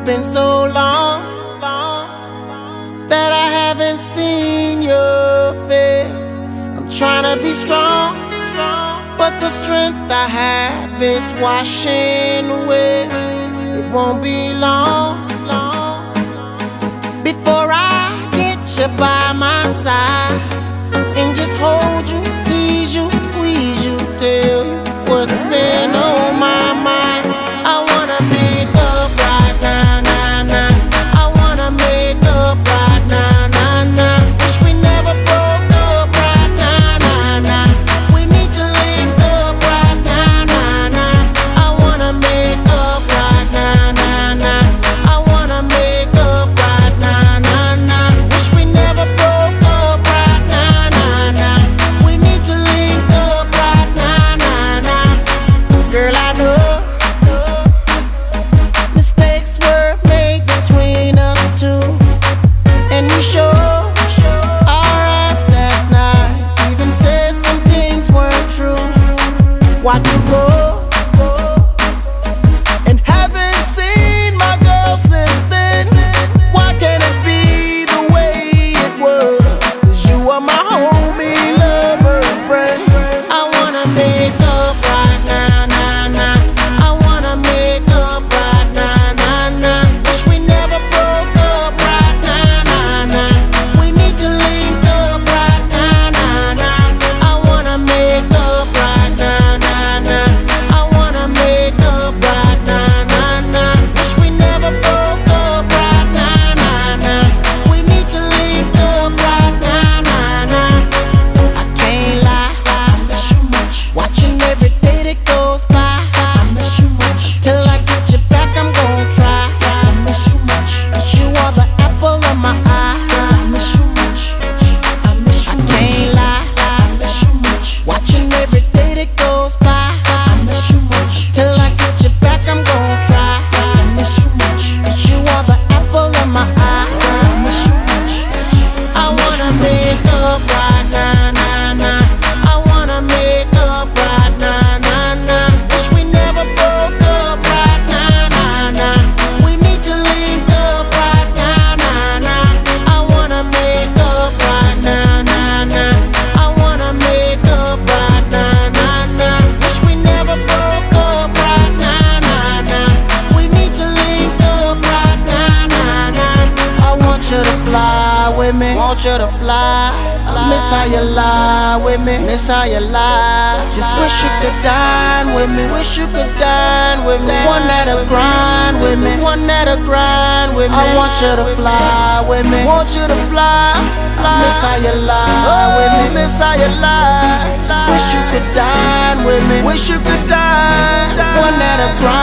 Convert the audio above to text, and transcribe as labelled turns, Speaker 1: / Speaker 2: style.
Speaker 1: It's been so long, long that I haven't seen your face. I'm trying to be strong, but the strength I have is washing away. It won't be long, long before I get you by my what you go. ride with me. Want you to fly. I miss how you lie with me. Miss how you lie. Just wish you could dine with me. Wish you could dine with me. The One that'll grind with me. The One that'll grind with me. I want you to fly with me. Want you to fly. I miss how you lie oh, with me. Miss how you lie. Just wish you could dine with me. Wish you could dine. The One that'll grind.